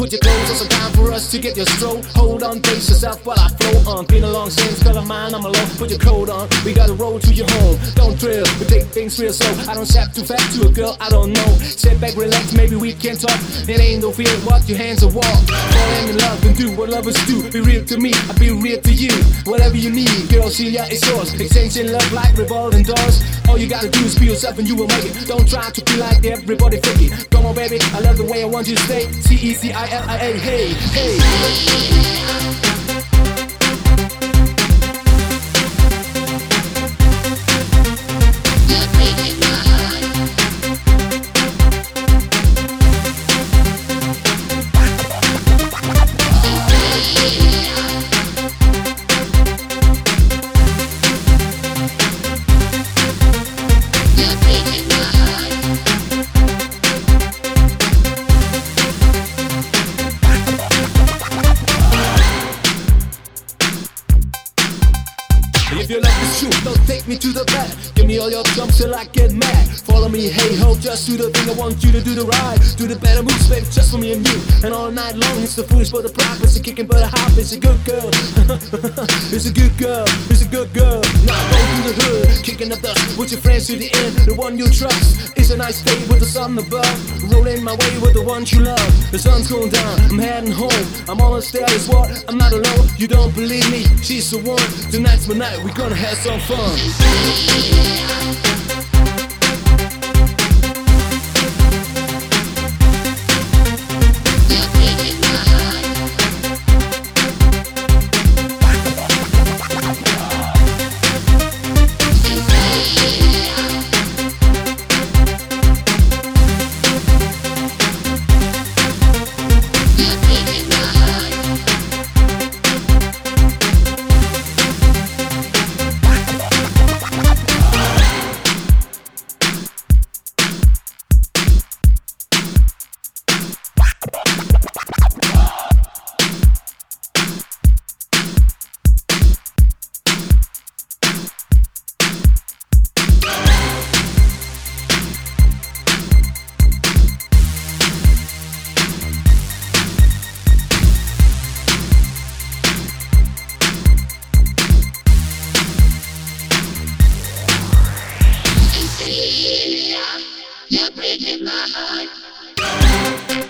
So some time for us to get your stroll. Hold on, brace yourself while I flow on. Been a long since, color mine, I'm alone. Put your coat on, we gotta roll to your home. Don't thrill, we take things real slow. I don't step too fast to a girl, I don't know. Sit back, relax, maybe we can talk. It ain't no fear, what your hands are walk. Fall in love and do what lovers do. Be real to me, I'll be real to you. Whatever you need, girl, see ya, it's yours. Exchanging love like revolving doors. All you gotta do is be yourself and you will make it. Don't try to be like everybody fake it. Come on, baby, I love the way I want you to stay. C E C I L I A, hey, hey. If your love is true, don't take me to the back. Give me all your jumps till I get mad. Follow me, hey ho, just do the thing I want you to do the right. Do the better moves, baby, just for me and you. And all night long, it's the foolish for the prop, it's the kicking but the hop, it's a good girl. it's a good girl, it's a good girl. Go through the hood, kicking up dust with your friends to the end. The one you trust. It's a nice day with the sun above. Rolling my way with the one you love. The sun's going down, I'm heading home. I'm almost there, it's what I'm not alone. You don't believe me, she's the one. Tonight's my night, we're gonna have some fun. You're breaking my heart.